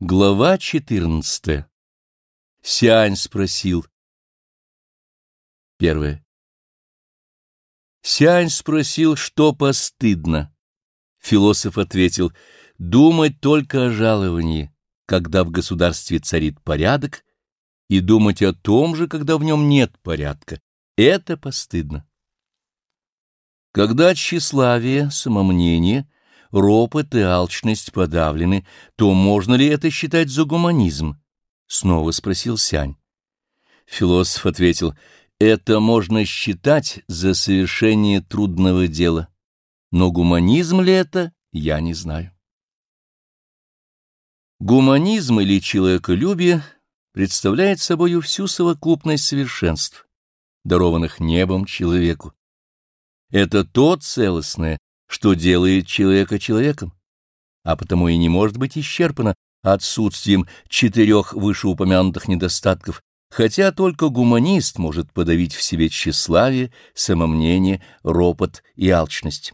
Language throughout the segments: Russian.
Глава 14. Сиань спросил. Первое. Сиань спросил, что постыдно. Философ ответил, думать только о жаловании, когда в государстве царит порядок, и думать о том же, когда в нем нет порядка. Это постыдно. Когда тщеславие, самомнение — ропот и алчность подавлены, то можно ли это считать за гуманизм? Снова спросил Сянь. Философ ответил, это можно считать за совершение трудного дела. Но гуманизм ли это, я не знаю. Гуманизм или человеколюбие представляет собою всю совокупность совершенств, дарованных небом человеку. Это то целостное, что делает человека человеком, а потому и не может быть исчерпано отсутствием четырех вышеупомянутых недостатков, хотя только гуманист может подавить в себе тщеславие, самомнение, ропот и алчность.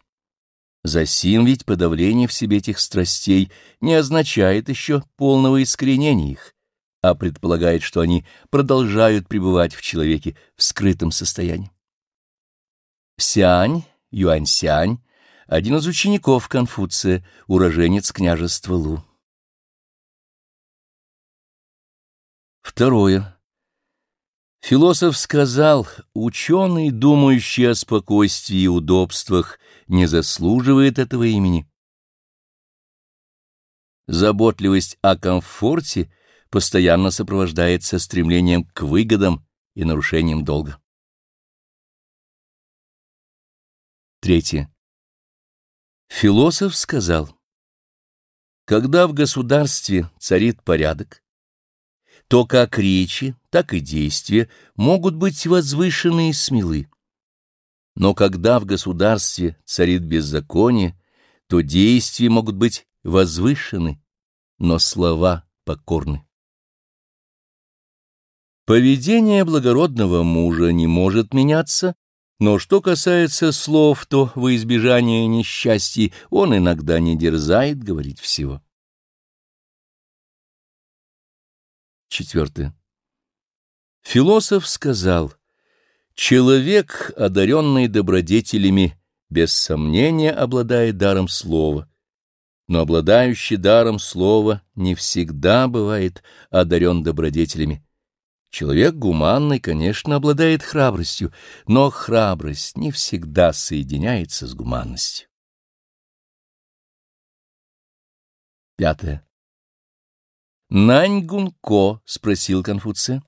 Засим ведь подавление в себе этих страстей не означает еще полного искоренения их, а предполагает, что они продолжают пребывать в человеке в скрытом состоянии. Сянь, Юаньсянь, один из учеников Конфуция, уроженец княжества Лу. Второе. Философ сказал, ученый, думающий о спокойствии и удобствах, не заслуживает этого имени. Заботливость о комфорте постоянно сопровождается стремлением к выгодам и нарушением долга. Третье. Философ сказал, когда в государстве царит порядок, то как речи, так и действия могут быть возвышены и смелы. Но когда в государстве царит беззаконие, то действия могут быть возвышены, но слова покорны. Поведение благородного мужа не может меняться но что касается слов, то во избежание несчастья он иногда не дерзает говорить всего. Четвертое. Философ сказал, «Человек, одаренный добродетелями, без сомнения обладает даром слова, но обладающий даром слова не всегда бывает одарен добродетелями, Человек гуманный, конечно, обладает храбростью, но храбрость не всегда соединяется с гуманностью. Пятое. Нань Гунко спросил Конфуция.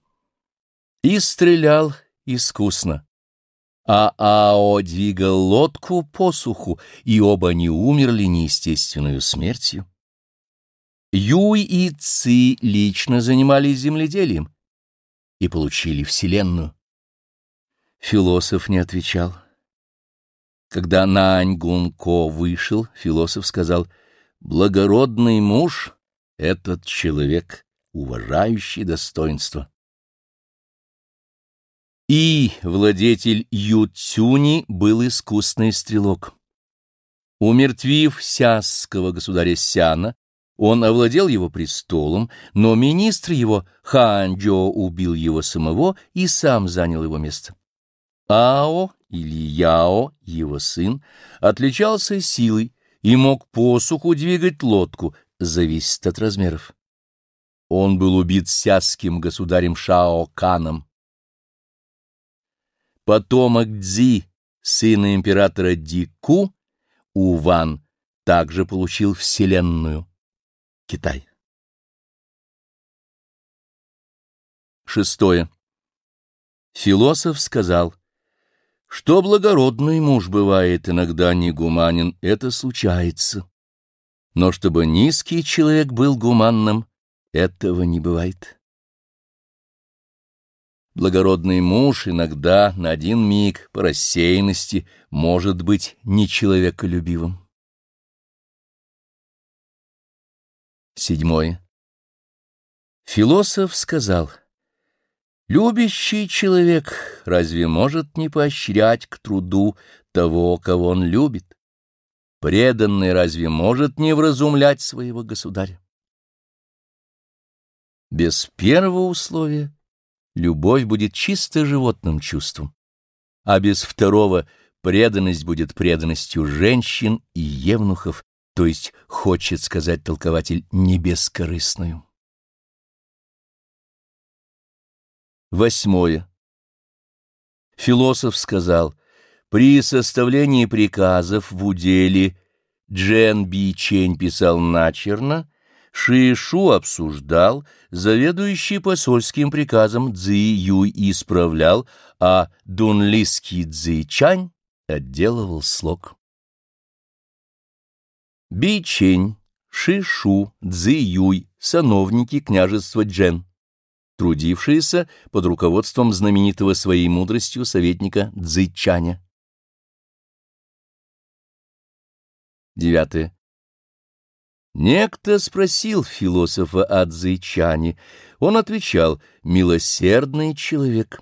И стрелял искусно. А Ао двигал лодку по суху, и оба они умерли неестественную смертью. Юй и Ци лично занимались земледелием и получили Вселенную. Философ не отвечал. Когда Нань Гунко вышел, философ сказал, «Благородный муж — этот человек, уважающий достоинство». И владетель Ютюни был искусный стрелок. Умертвив сясского государя Сяна, он овладел его престолом, но министр его, Ханджо, убил его самого и сам занял его место. Ао или Яо, его сын, отличался силой и мог посуху двигать лодку, зависит от размеров. Он был убит сяским государем Шао Каном. Потомок Дзи, сына императора Дику, Уван, также получил вселенную. Китай. Шестое. Философ сказал, что благородный муж бывает иногда негуманен, это случается. Но чтобы низкий человек был гуманным, этого не бывает. Благородный муж иногда на один миг по рассеянности может быть нечеловеколюбивым. Седьмое. Философ сказал, «Любящий человек разве может не поощрять к труду того, кого он любит? Преданный разве может не вразумлять своего государя?» Без первого условия любовь будет чисто животным чувством, а без второго преданность будет преданностью женщин и евнухов, то есть, хочет сказать толкователь, не бескорыстную. Восьмое. Философ сказал, при составлении приказов в уделе Джен Би Чень писал начерно, Шишу обсуждал, заведующий посольским приказом Цзи Юй исправлял, а дунлиский Цзи Чань отделывал слог. Би Чень, Шишу, Цзи Юй, сановники княжества Джен, трудившиеся под руководством знаменитого своей мудростью советника Цзи Чаня. Девятое. Некто спросил философа о Цзэйчане. Он отвечал «милосердный человек».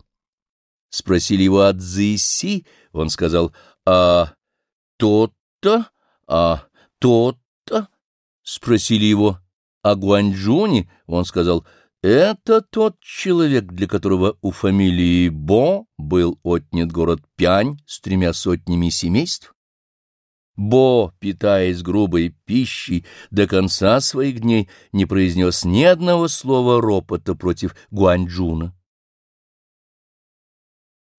Спросили его о Цзэйси, он сказал «а тот-то, а тот-то». Спросили его о Гуанчжуне, он сказал «это тот человек, для которого у фамилии Бо был отнят город Пянь с тремя сотнями семейств». Бо, питаясь грубой пищей, до конца своих дней не произнес ни одного слова ропота против Гуанчжуна.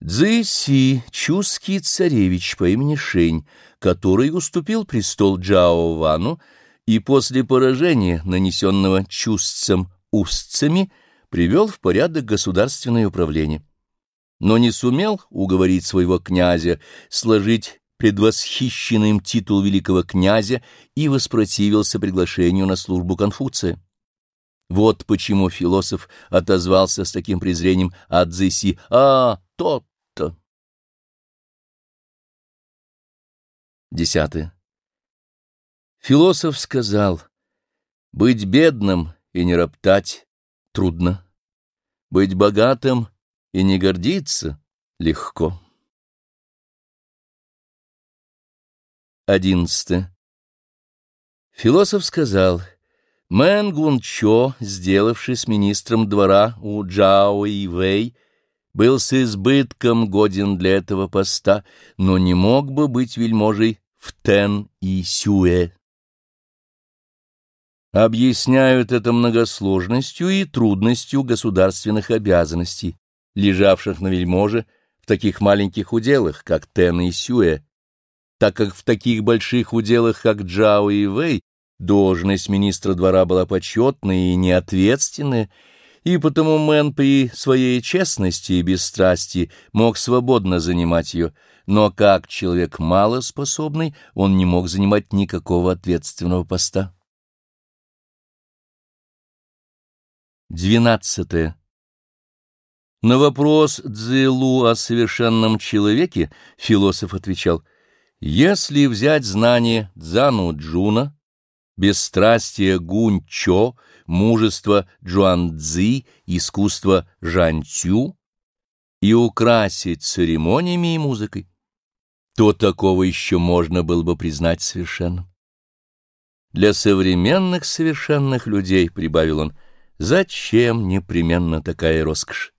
Цзи чуский царевич по имени Шень, который уступил престол Джао Вану и после поражения, нанесенного чувствцем устцами, привел в порядок государственное управление. Но не сумел уговорить своего князя сложить предвосхищенный им титул великого князя и воспротивился приглашению на службу Конфуция. Вот почему философ отозвался с таким презрением от Дзеси «А, тот-то!» Десятое. Философ сказал, «Быть бедным и не роптать трудно, быть богатым и не гордиться легко». Одиннадцатое. Философ сказал, Мэн Гун Чо, сделавшись министром двора у Джао и Вэй, был с избытком годен для этого поста, но не мог бы быть вельможей в Тен и Сюэ. Объясняют это многосложностью и трудностью государственных обязанностей, лежавших на вельможе в таких маленьких уделах, как Тен и Сюэ, так как в таких больших уделах, как Джао и Вэй, должность министра двора была почетная и неответственная, и потому Мэн при своей честности и бесстрастии мог свободно занимать ее, но как человек малоспособный он не мог занимать никакого ответственного поста. Двенадцатое. На вопрос Цзы-лу о совершенном человеке философ отвечал — если взять знание Цзан У-чжуна, бесстрастие Гун-чо, мужество Чжуан-цзы, искусство Жань Цю и украсить церемониями и музыкой, то такого еще можно было бы признать совершенным. Для современных совершенных людей, — прибавил он, — зачем непременно такая роскошь?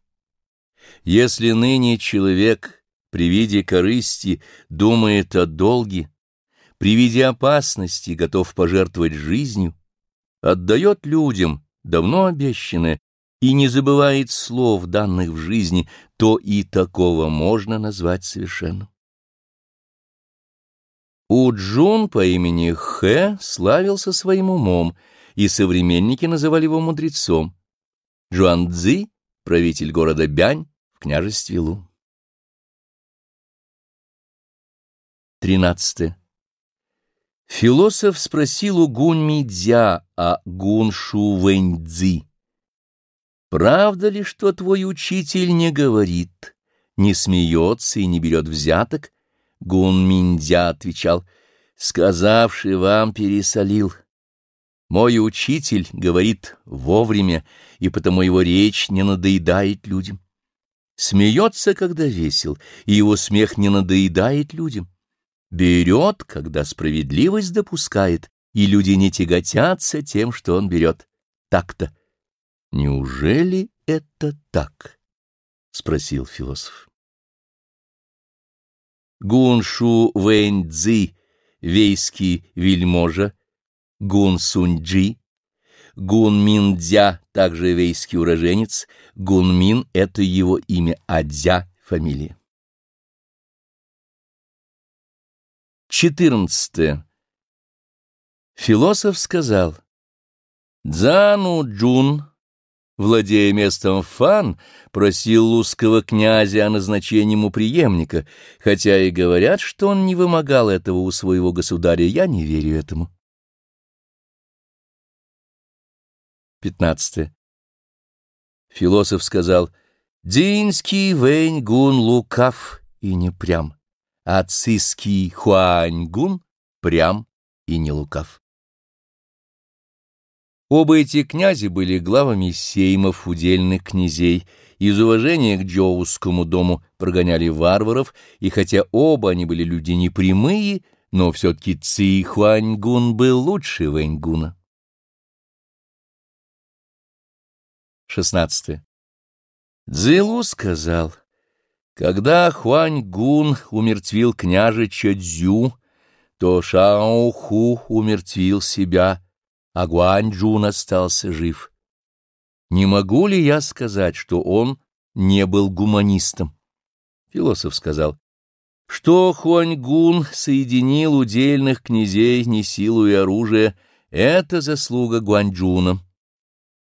Если ныне человек при виде корысти думает о долге, при виде опасности готов пожертвовать жизнью, отдает людям давно обещанное и не забывает слов, данных в жизни, то и такого можно назвать совершенным. У Джун по имени Хэ славился своим умом, и современники называли его мудрецом. Джуан Цзи, правитель города Бянь в княжестве Лу. 13. Философ спросил у Гунь-Мидзя о Гун-Шу Вэньцзи. «Правда ли, что твой учитель не говорит, не смеется и не берет взяток?» Гун-Миндзя отвечал, «Сказавший вам пересолил. Мой учитель говорит вовремя, и потому его речь не надоедает людям. Смеется, когда весел, и его смех не надоедает людям берет, когда справедливость допускает, и люди не тяготятся тем, что он берет. Так-то. Неужели это так? — спросил философ. Гуншу Вэньцзи, вейский вельможа, Гун Суньджи, Гун Мин Дзя, также вейский уроженец, Гун Мин — это его имя, а Дзя — фамилия. 14. Философ сказал, «Дзану Джун, владея местом Фан, просил лузского князя о назначении ему преемника, хотя и говорят, что он не вымогал этого у своего государя, я не верю этому». 15. Философ сказал, «Динский Вэнь Гун лукав и не прям» а циский Хуаньгун прям и не лукав. Оба эти князи были главами сеймов удельных князей, из уважения к Джоускому дому прогоняли варваров, и хотя оба они были люди непрямые, но все-таки Ци Хуаньгун был лучше Вэньгуна. 16. Цзилу сказал — когда Хуань-Гун умертвил княжича Дзю, то Шао-Ху умертвил себя, а Гуань-Джун остался жив. Не могу ли я сказать, что он не был гуманистом? Философ сказал, что Хуань-Гун соединил удельных князей не силу и оружие, это заслуга Гуань-Джуна.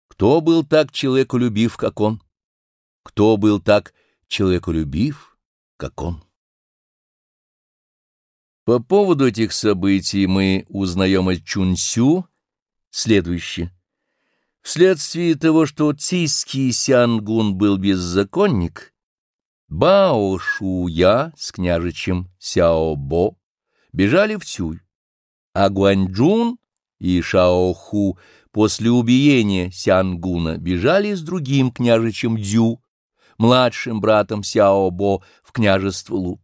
Кто был так человеколюбив, как он? Кто был так человеколюбив, как он. По поводу этих событий мы узнаем от Чунсю следующее. Вследствие того, что цийский Сянгун был беззаконник, Бао Шуя с княжичем Сяо Бо бежали в Цюй, а Гуанчжун и Шао Ху после убиения Сянгуна бежали с другим княжичем Дзю, младшим братом Сяо-Бо в княжество Лу.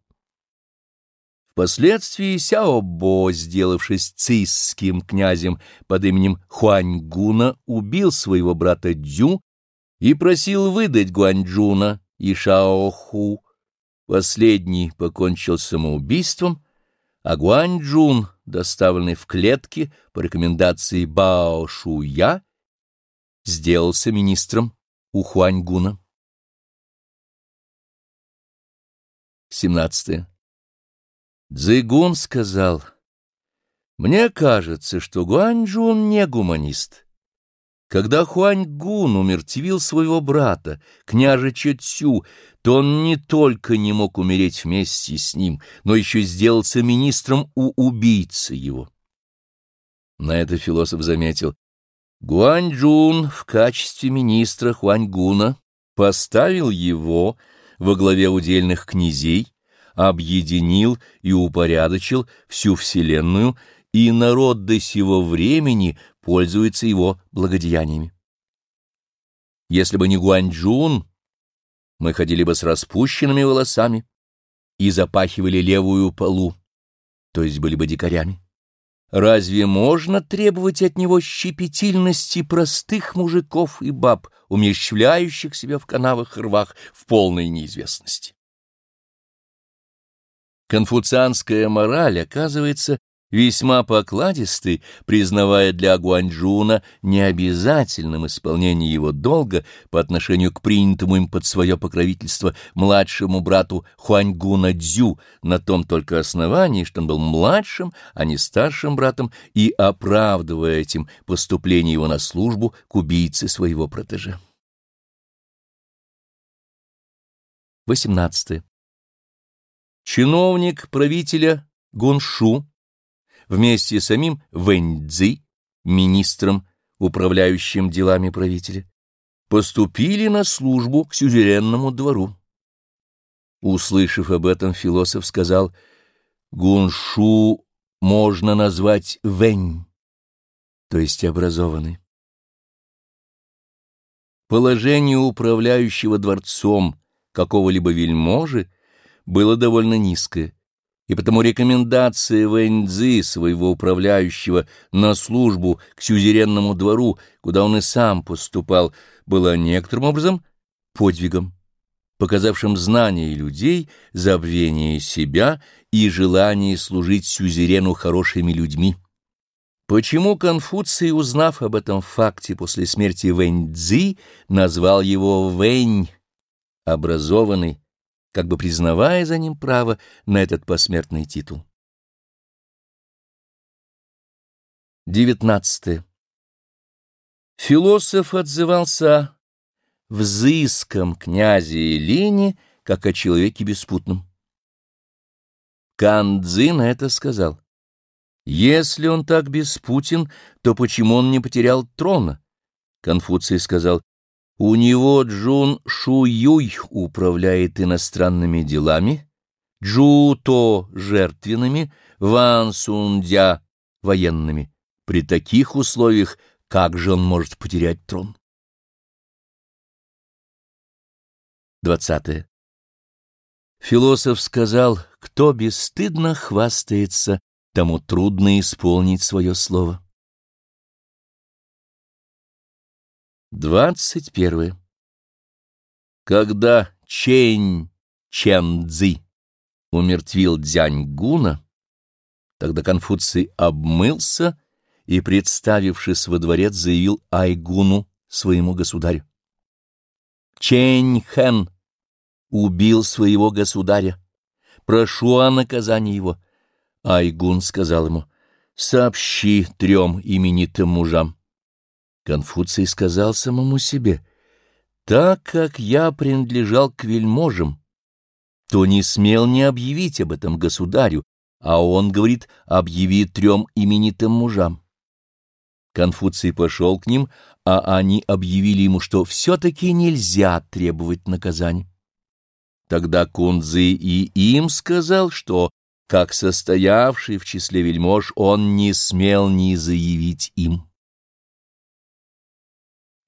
Впоследствии Сяо-Бо, сделавшись цисским князем под именем Хуаньгуна, убил своего брата Дзю и просил выдать Гуаньчжуна и Шао-Ху. Последний покончил самоубийством, а Гуаньчжун, доставленный в клетке по рекомендации Бао Шуя, сделался министром у Хуаньгуна. 17. Цзыгун сказал, «Мне кажется, что Гуанчжун не гуманист. Когда Хуаньгун умертвил своего брата, княжича Цю, то он не только не мог умереть вместе с ним, но еще сделался министром у убийцы его». На это философ заметил, Гуанчжун в качестве министра Хуаньгуна поставил его во главе удельных князей, объединил и упорядочил всю вселенную, и народ до сего времени пользуется его благодеяниями. Если бы не Гуанчжун, мы ходили бы с распущенными волосами и запахивали левую полу, то есть были бы дикарями. Разве можно требовать от него щепетильности простых мужиков и баб, умерщвляющих себя в канавах и рвах в полной неизвестности? Конфуцианская мораль оказывается весьма покладистой, признавая для Гуанчжуна необязательным исполнение его долга по отношению к принятому им под свое покровительство младшему брату Хуаньгуна Дзю на том только основании, что он был младшим, а не старшим братом, и оправдывая этим поступление его на службу к убийце своего протеже. 18. Чиновник правителя Гуншу вместе с самим Вэньцзи, министром, управляющим делами правителя, поступили на службу к сюзеренному двору. Услышав об этом, философ сказал, «Гуншу можно назвать Вэнь, то есть образованный». Положение управляющего дворцом какого-либо вельможи было довольно низкое, и потому рекомендация Вэньцзы, своего управляющего, на службу к сюзеренному двору, куда он и сам поступал, была некоторым образом подвигом, показавшим знание людей, забвение себя и желание служить сюзерену хорошими людьми. Почему Конфуций, узнав об этом факте после смерти Вэньцзы, назвал его Вэнь, образованный, как бы признавая за ним право на этот посмертный титул. 19. Философ отзывался взыском князе Елене, как о человеке беспутном. Кандзин это сказал. Если он так беспутен, то почему он не потерял трона? Конфуций сказал, у него Джун Шуюй управляет иностранными делами, Джуто жертвенными, Ван Сундя военными. При таких условиях как же он может потерять трон? 20. Философ сказал, кто бесстыдно хвастается, тому трудно исполнить свое слово. Двадцать первое. Когда Чэнь Чэнцзи умертвил Дзянь Гуна, тогда Конфуций обмылся и, представившись во дворец, заявил Айгуну, своему государю. Чэнь Хэн убил своего государя. Прошу о наказании его. Айгун сказал ему, сообщи трем именитым мужам Конфуций сказал самому себе, «Так как я принадлежал к вельможам, то не смел не объявить об этом государю, а он говорит, объяви трем именитым мужам». Конфуций пошел к ним, а они объявили ему, что все-таки нельзя требовать наказания. Тогда Кунцзы и им сказал, что, как состоявший в числе вельмож, он не смел не заявить им.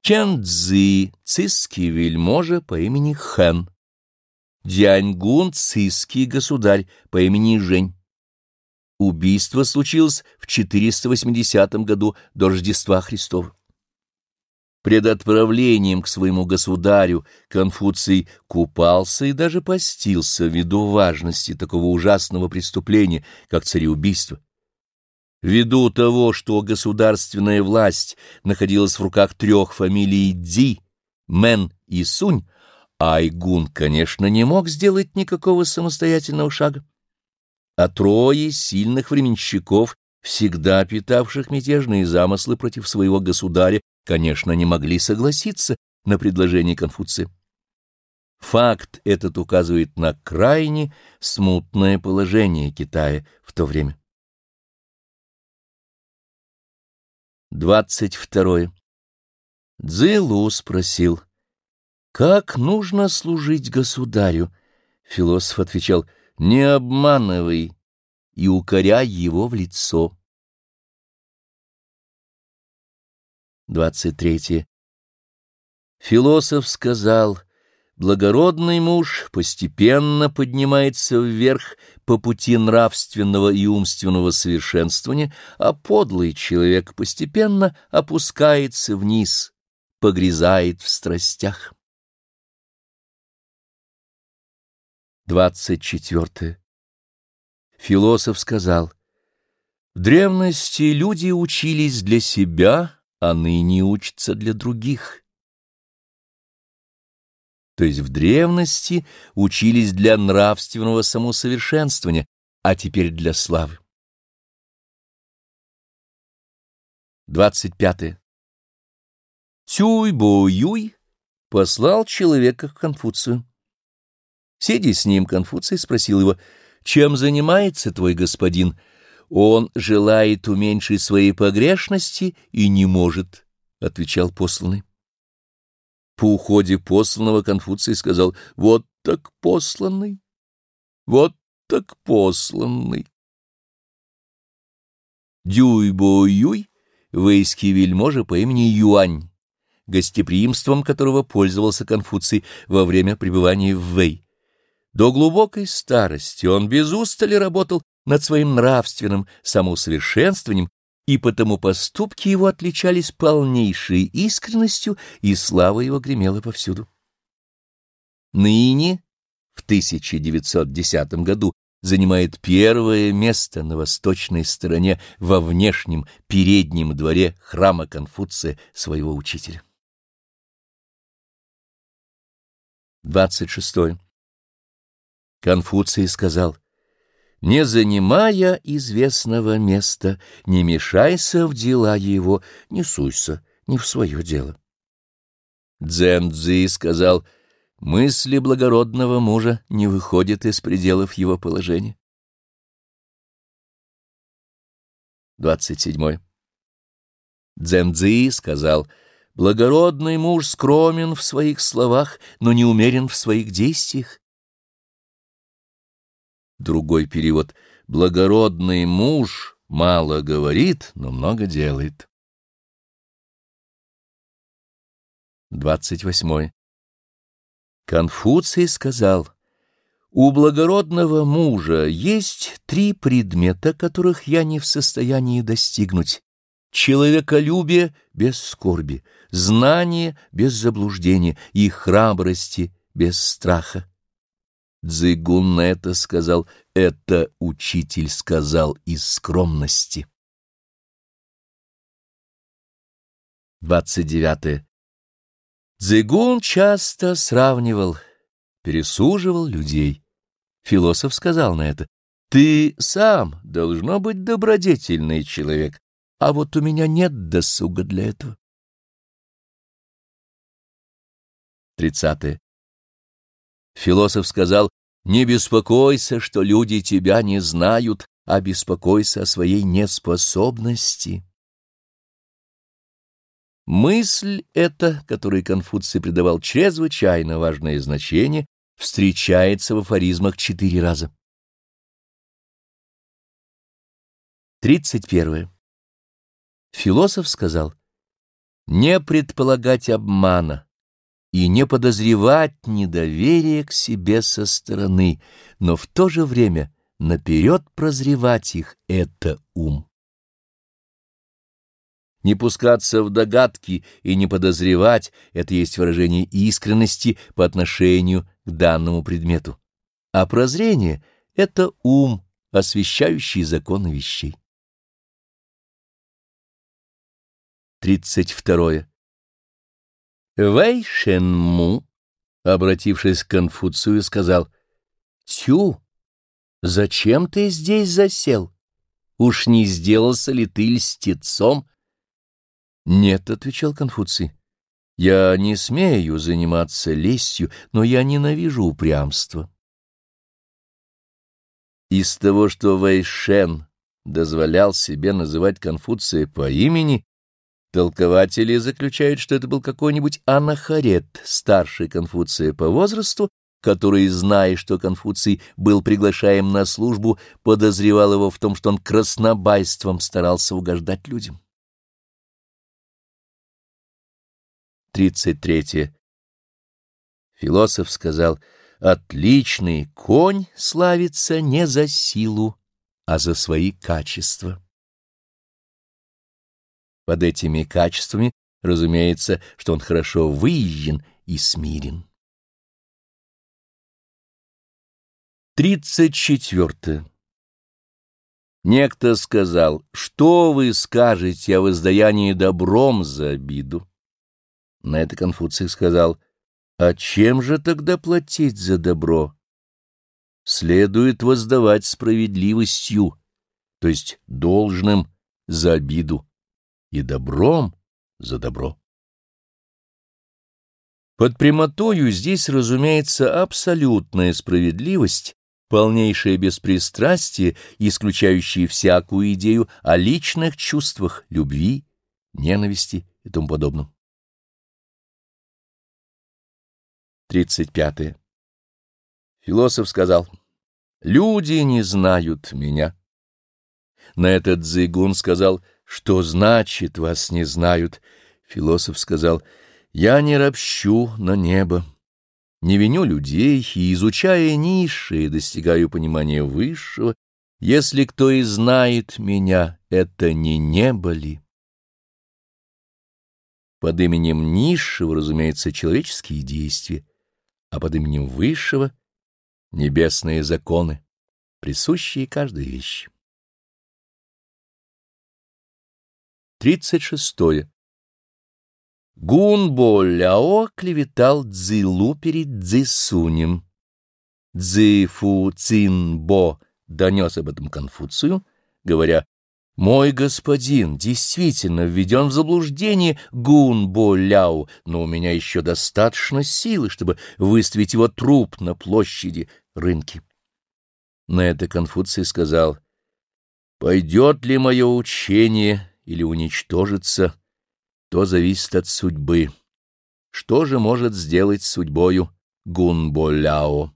Чен Цзы, цисский вельможа по имени Хэн. Дяньгун, цисский государь по имени Жень. Убийство случилось в 480 году до Рождества Христова. Пред отправлением к своему государю Конфуций купался и даже постился ввиду важности такого ужасного преступления, как цареубийство. Ввиду того, что государственная власть находилась в руках трех фамилий Ди, Мэн и Сунь, Айгун, конечно, не мог сделать никакого самостоятельного шага. А трое сильных временщиков, всегда питавших мятежные замыслы против своего государя, конечно, не могли согласиться на предложение Конфуция. Факт этот указывает на крайне смутное положение Китая в то время. Двадцать второе. Цзилу спросил, «Как нужно служить государю?» Философ отвечал, «Не обманывай и укоряй его в лицо». Двадцать третье. Философ сказал, Благородный муж постепенно поднимается вверх по пути нравственного и умственного совершенствования, а подлый человек постепенно опускается вниз, погрязает в страстях. Двадцать четвертое. Философ сказал, «В древности люди учились для себя, а ныне учатся для других» то есть в древности учились для нравственного самосовершенствования, а теперь для славы. 25. Тюй-бо-юй послал человека к Конфуцию. Сидя с ним, Конфуций спросил его, «Чем занимается твой господин?» «Он желает уменьшить свои погрешности и не может», — отвечал посланный. По уходе посланного Конфуций сказал «Вот так посланный, вот так посланный». Дюй-бо-юй, вейский вельможа по имени Юань, гостеприимством которого пользовался Конфуций во время пребывания в Вэй. До глубокой старости он без устали работал над своим нравственным самоусовершенствованием, и потому поступки его отличались полнейшей искренностью, и слава его гремела повсюду. Ныне, в 1910 году, занимает первое место на восточной стороне во внешнем переднем дворе храма Конфуция своего учителя. 26. Конфуций сказал, «Не занимая известного места, не мешайся в дела его, не суйся не в свое дело». Дзен Цзи сказал, «Мысли благородного мужа не выходят из пределов его положения». 27. Дзен сказал, «Благородный муж скромен в своих словах, но не умерен в своих действиях. Другой перевод. Благородный муж мало говорит, но много делает. 28. Конфуций сказал, «У благородного мужа есть три предмета, которых я не в состоянии достигнуть. Человеколюбие без скорби, знание без заблуждения и храбрости без страха. Дзыгун на это сказал, это учитель сказал из скромности. 29. Дзыгун часто сравнивал, пересуживал людей. Философ сказал на это, «Ты сам должно быть добродетельный человек, а вот у меня нет досуга для этого». 30. Философ сказал, «Не беспокойся, что люди тебя не знают, а беспокойся о своей неспособности». Мысль эта, которой Конфуций придавал чрезвычайно важное значение, встречается в афоризмах четыре раза. 31. Философ сказал, «Не предполагать обмана, и не подозревать недоверие к себе со стороны, но в то же время наперед прозревать их — это ум. Не пускаться в догадки и не подозревать — это есть выражение искренности по отношению к данному предмету. А прозрение — это ум, освещающий законы вещей. 32. Вэй Шенму, обратившись к Конфуцию, сказал, «Тю, зачем ты здесь засел? Уж не сделался ли ты льстецом?» «Нет», — отвечал Конфуций, — «я не смею заниматься лестью, но я ненавижу упрямство». Из того, что Вэйшен дозволял себе называть Конфуция по имени, Толкователи заключают, что это был какой-нибудь анахарет, старший Конфуция по возрасту, который, зная, что Конфуций был приглашаем на службу, подозревал его в том, что он краснобайством старался угождать людям. 33. Философ сказал, «Отличный конь славится не за силу, а за свои качества». Под этими качествами, разумеется, что он хорошо выезжен и смирен. Тридцать четвертое. Некто сказал, что вы скажете о воздаянии добром за обиду? На это Конфуций сказал, а чем же тогда платить за добро? Следует воздавать справедливостью, то есть должным за обиду и добром за добро. Под прямотою здесь разумеется абсолютная справедливость, полнейшее беспристрастие, исключающее всякую идею о личных чувствах, любви, ненависти и тому подобном. 35. Философ сказал, «Люди не знают меня». На этот Дзигун сказал, что значит, вас не знают? Философ сказал, я не ропщу на небо. не виню людей и, изучая низшее, достигаю понимания высшего, если кто и знает меня, это не небо ли? Под именем низшего, разумеется, человеческие действия, а под именем высшего — небесные законы, присущие каждой вещи. 36. Гунбо Ляо клеветал Цзилу перед Цзисунем. Цзифу Цинбо донес об этом Конфуцию, говоря, «Мой господин действительно введен в заблуждение Гунбо Ляо, но у меня еще достаточно силы, чтобы выставить его труп на площади рынки». На это Конфуций сказал, «Пойдет ли мое учение или уничтожится?» то зависит от судьбы. Что же может сделать судьбою Гунболяо?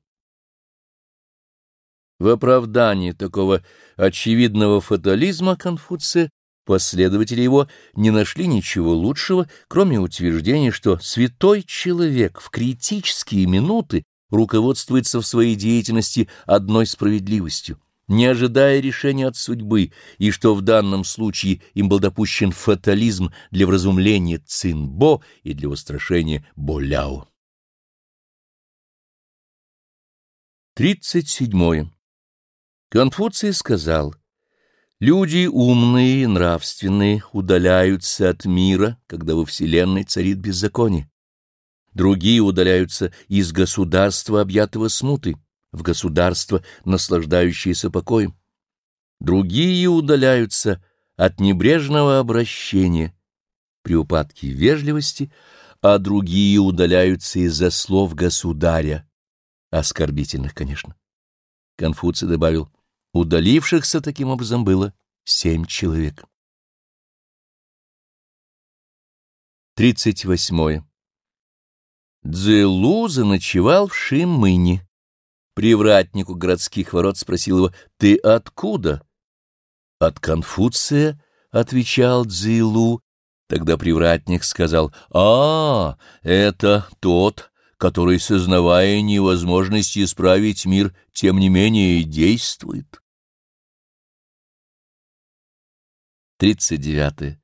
В оправдании такого очевидного фатализма Конфуция последователи его не нашли ничего лучшего, кроме утверждения, что святой человек в критические минуты руководствуется в своей деятельности одной справедливостью не ожидая решения от судьбы, и что в данном случае им был допущен фатализм для вразумления Цинбо и для устрашения Боляо. 37. Конфуций сказал, «Люди умные и нравственные удаляются от мира, когда во Вселенной царит беззаконие. Другие удаляются из государства, объятого смутой в государство, наслаждающееся покоем. Другие удаляются от небрежного обращения при упадке вежливости, а другие удаляются из-за слов государя, оскорбительных, конечно. Конфуций добавил, удалившихся таким образом было семь человек. 38. Цзэлу заночевал в Шимыне привратнику городских ворот спросил его, «Ты откуда?» «От Конфуция», — отвечал Цзилу. Тогда привратник сказал, «А, это тот, который, сознавая невозможность исправить мир, тем не менее действует». 39.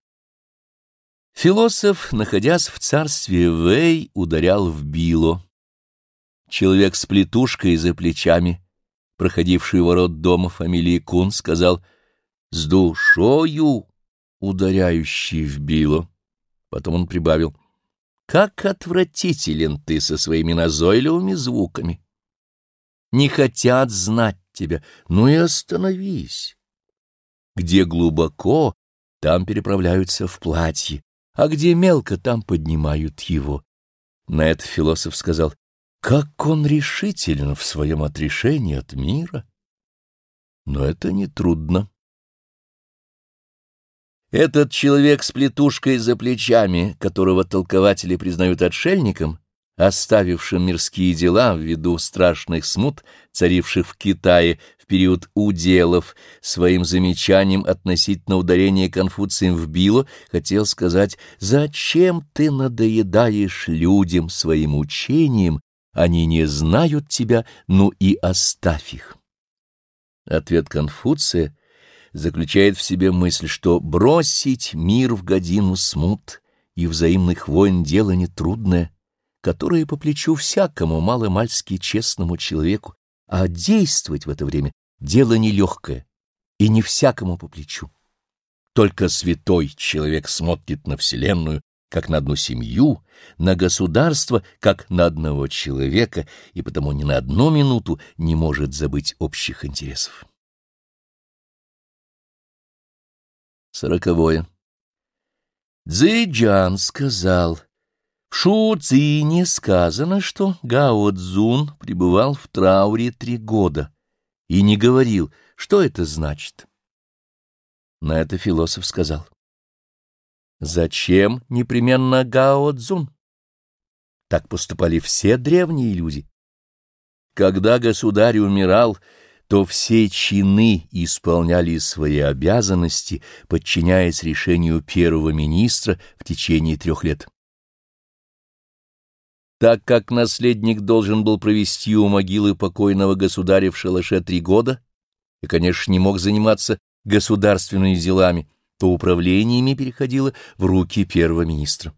Философ, находясь в царстве Вэй, ударял в било человек с плетушкой за плечами, проходивший ворот дома фамилии Кун, сказал «С душою, ударяющий в било». Потом он прибавил «Как отвратителен ты со своими назойливыми звуками! Не хотят знать тебя, ну и остановись. Где глубоко, там переправляются в платье, а где мелко, там поднимают его». На это философ сказал как он решителен в своем отрешении от мира! Но это не трудно. Этот человек с плетушкой за плечами, которого толкователи признают отшельником, оставившим мирские дела ввиду страшных смут, царивших в Китае в период уделов, своим замечанием относительно ударения Конфуцием в Било, хотел сказать «Зачем ты надоедаешь людям своим учением, они не знают тебя, ну и оставь их. Ответ Конфуция заключает в себе мысль, что бросить мир в годину смут и взаимных войн дело нетрудное, которое по плечу всякому маломальски честному человеку, а действовать в это время дело нелегкое и не всякому по плечу. Только святой человек смотрит на Вселенную как на одну семью, на государство, как на одного человека, и потому ни на одну минуту не может забыть общих интересов. Сороковое. Цзэйджан сказал, в Шу Цзине сказано, что Гао Цзун пребывал в трауре три года и не говорил, что это значит. На это философ сказал, Зачем непременно Гао Цзун? Так поступали все древние люди. Когда государь умирал, то все чины исполняли свои обязанности, подчиняясь решению первого министра в течение трех лет. Так как наследник должен был провести у могилы покойного государя в шалаше три года, и, конечно, не мог заниматься государственными делами, то управлениями переходило в руки первого министра.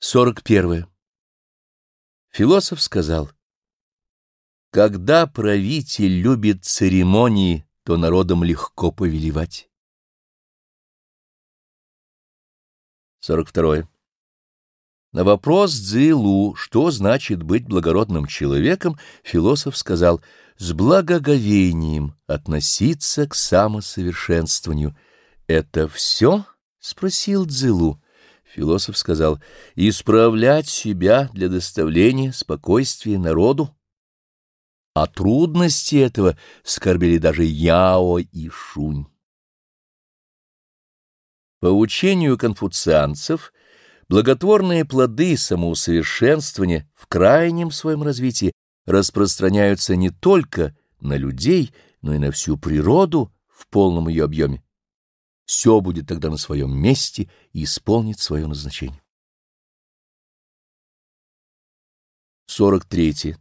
41. Философ сказал, «Когда правитель любит церемонии, то народом легко повелевать». 42. На вопрос Цзилу, что значит быть благородным человеком, философ сказал «с благоговением относиться к самосовершенствованию». «Это все?» — спросил Цзилу. Философ сказал «исправлять себя для доставления спокойствия народу». А трудности этого скорбели даже Яо и Шунь. По учению конфуцианцев — Благотворные плоды самоусовершенствования в крайнем своем развитии распространяются не только на людей, но и на всю природу в полном ее объеме. Все будет тогда на своем месте и исполнит свое назначение. 43.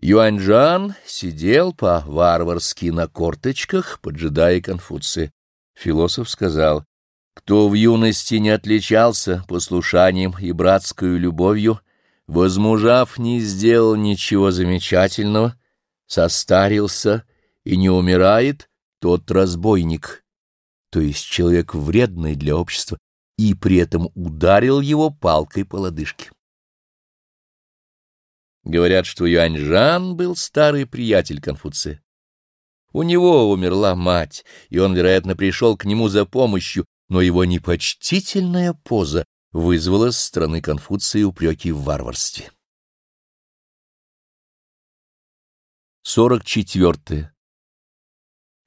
Юаньжан сидел по-варварски на корточках, поджидая Конфуция. Философ сказал, кто в юности не отличался послушанием и братскую любовью, возмужав, не сделал ничего замечательного, состарился и не умирает, тот разбойник, то есть человек вредный для общества, и при этом ударил его палкой по лодыжке. Говорят, что Юаньжан был старый приятель Конфуция. У него умерла мать, и он, вероятно, пришел к нему за помощью, но его непочтительная поза вызвала с стороны Конфуция упреки в варварстве. 44.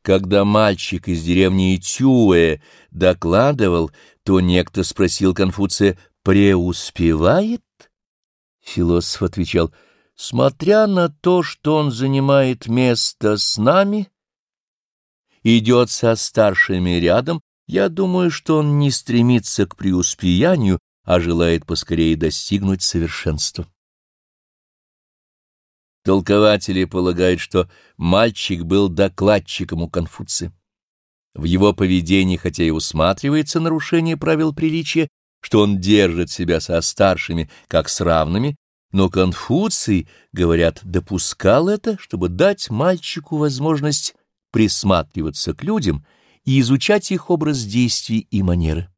Когда мальчик из деревни Тюэ докладывал, то некто спросил Конфуция, «Преуспевает?» Философ отвечал, «Смотря на то, что он занимает место с нами, идет со старшими рядом я думаю, что он не стремится к преуспеянию, а желает поскорее достигнуть совершенства. Толкователи полагают, что мальчик был докладчиком у Конфуция. В его поведении, хотя и усматривается нарушение правил приличия, что он держит себя со старшими как с равными, но Конфуций, говорят, допускал это, чтобы дать мальчику возможность присматриваться к людям — и изучать их образ действий и манеры.